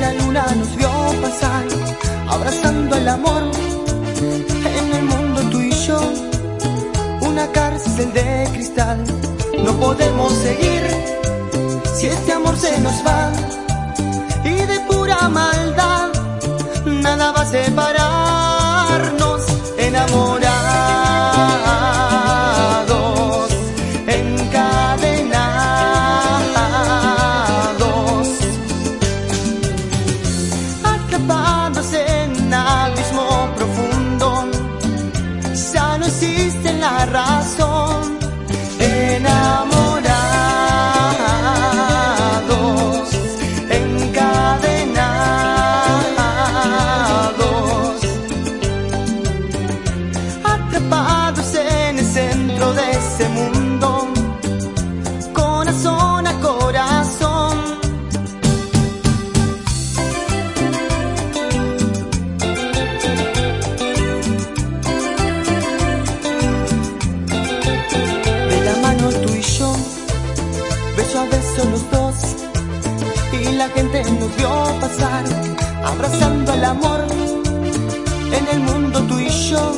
la luna nos vio pasar, abrazando el amor. En el mundo tú y yo, una cárcel de cristal. No podemos seguir si este amor se nos va. Y de pura maldad, nada va a separarnos. Enamorados, encadenados, atrapados en abismo profundo. Ya no existe la razón. Enamorados, encadenados, atrapados en el centro de ese mundo, gente nos vio pasar, abrazando el amor, en el mundo tú y yo,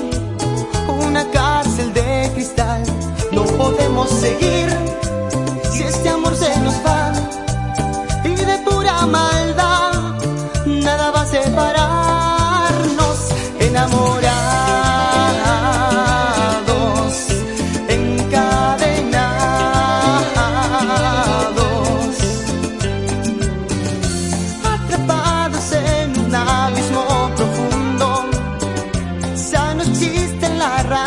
guitarra